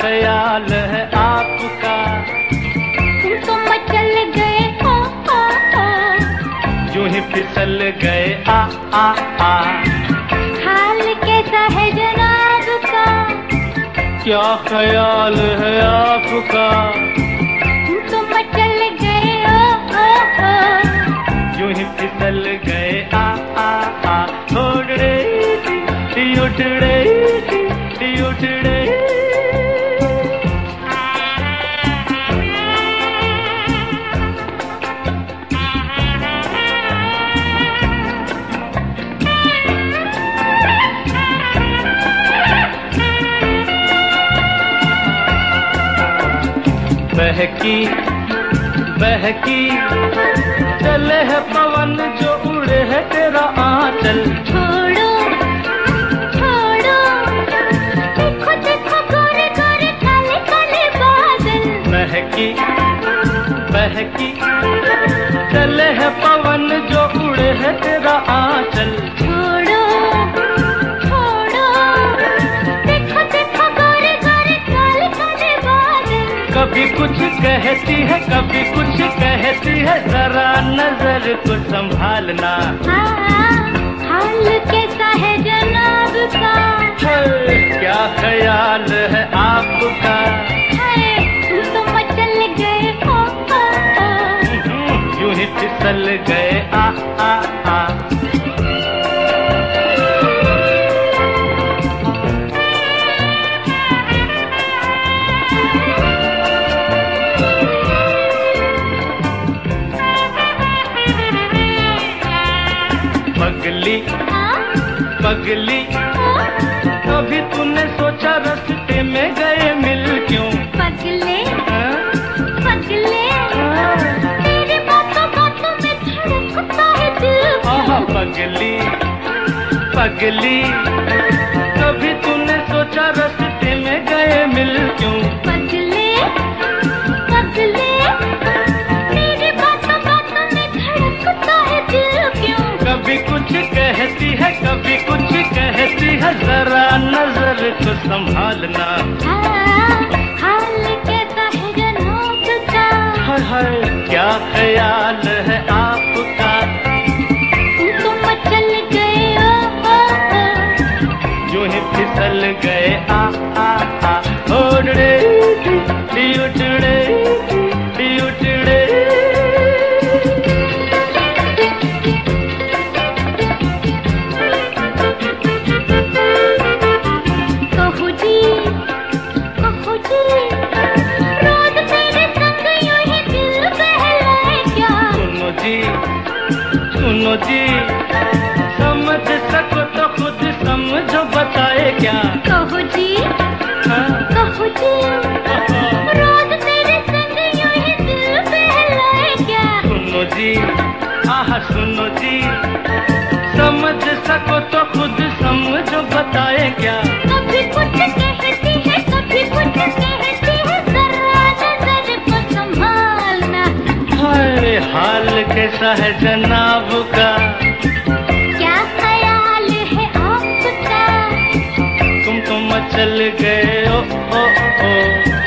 ख्याल है आपका। तुम तो मचल गए ओ ओ ओ यूँ ही फिसल गए आ आ आ। हाल कैसा है जनाब का? क्या ख्याल है आपका? तुम तो मचल गए ओ ओ ओ यूँ ही फिसल गए आ आ आ। उड़ड़े टी उठड़े टी उठड़े बहकी बहकी। चले है पवन जो उड़े है तेरा आंचल। छोड़ो छोड़ो। देखो देखो गोरे गोरे काले काले बादल। बहकी बहकी। चले है पवन जो उड़े है तेरा आंचल। कुछ कहती है कभी कुछ कहती है जरा नज़र को संभालना। हाँ हाल कैसा है जनाब का? है, क्या ख्याल है आपका? है तो मचल गए यूँ ही फिसल गए आ आ आ। पगली। पगली। कभी तूने सोचा रास्ते में गए मिल क्यों? पगले। हाँ? पगले। तेरी बातों बातों में धड़कता है दिल आहा पगली। पगली। कभी तूने सोचा रास्ते में गए मिल क्यों? को संभालना। हाँ हाल के हर हाय, क्या ख्याल है आपका? तुम चल गए जो ओ ओ ही फिसल गए, आ आ आ उड़ड़े टी सुनो जी समझ सको तो खुद समझो बताए क्या? कहू जी हाँ? कहू जी रोज तेरे संग यूँ ही दिल बहलाए क्या? सुनो जी आह सुनो जी समझ सको तो खुद समझो बताए क्या? हाल के है जनाब का। क्या ख्याल है आपका? तुम तो मचल गए ओ ओ ओ।